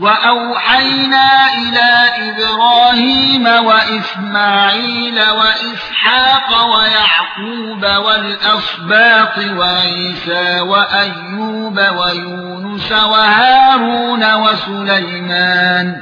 وأوحينا إلى إبراهيم وإسماعيل وإسحاق ويعقوب والأصباط وعيسى وأيوب ويونس وهارون وسليمان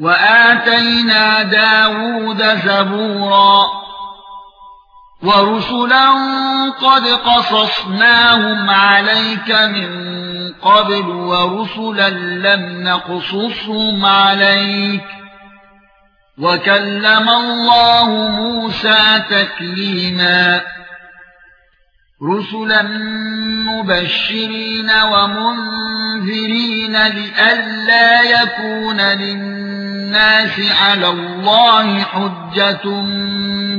وآتينا داود زبورا ورسلا قد قصصناهم عليك من قبل ورسلا لم نقصصهم عليك وكلم الله موسى تكليما رسلا مبشرين ومنذرين لئلا يكون للناس على الله حجة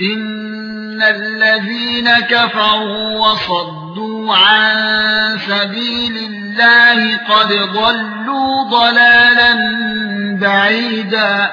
ان الذين كفروا وصدوا عن سبيل الله قد ضلوا ضلالا بعيدا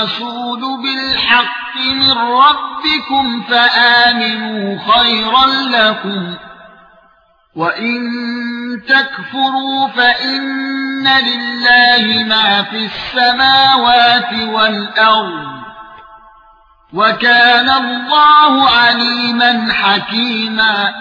الرسول بالحق من ربكم فآمنوا خيرا لكم وَإِن تَكْفُرُوا فَإِنَّ لِلَّهِ مَا فِي السَّمَاوَاتِ وَالْأَرْضِ وَكَانَ اللَّهُ عَلِيمًا حَكِيمًا